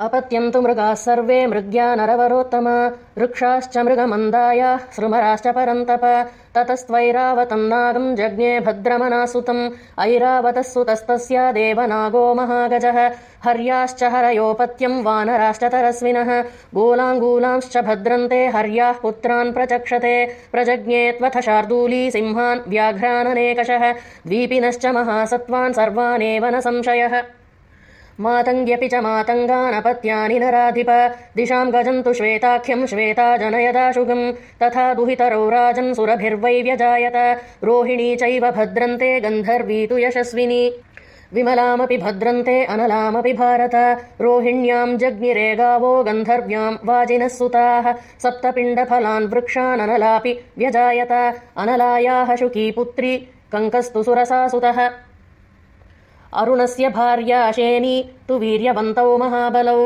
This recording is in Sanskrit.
अपत्यन्तु मृगाः सर्वे मृग्या नरवरोत्तमा। वृक्षाश्च मृगमन्दायाः सृमराश्च परन्तप। ततस्त्वैरावतन्नागम् जज्ञे भद्रमनासुतम्। ऐरावतः सुतस्तस्या देवनागो महागजः। हर्याश्च हरयोपत्यम् वानराश्च तरस्विनः। गोलाङ्गूलांश्च भद्रन्ते हर्याः पुत्रान् प्रचक्षते। प्रजज्ञे त्वथ शार्दूली सिंहान् व्याघ्राननेकषः द्वीपिनश्च महासत्त्वान् सर्वानेव न संशयः मातङ्ग्यपि च मातङ्गानपत्यानि नराधिप। दिशाम् गजन्तु श्वेताख्यम् श्वेता जनयदाशुगम् तथा दुहितरौ राजन् सुरभिर्वै व्यजायत रोहिणी चैव भद्रन्ते गन्धर्वी तु यशस्विनी। विमलामपि भद्रन्ते अनलामपि भारत। रोहिण्याम् जग्निरे गावो गन्धर्व्याम् वाजिनः सुताः। सप्तपिण्डफलान् वृक्षाननलापि व्यजायत। अनलायाः शुकी पुत्री कङ्कस्तु सुरसासुतः अरुणस्य भार्या शेनी तु वीर्यवन्तौ महाबलौ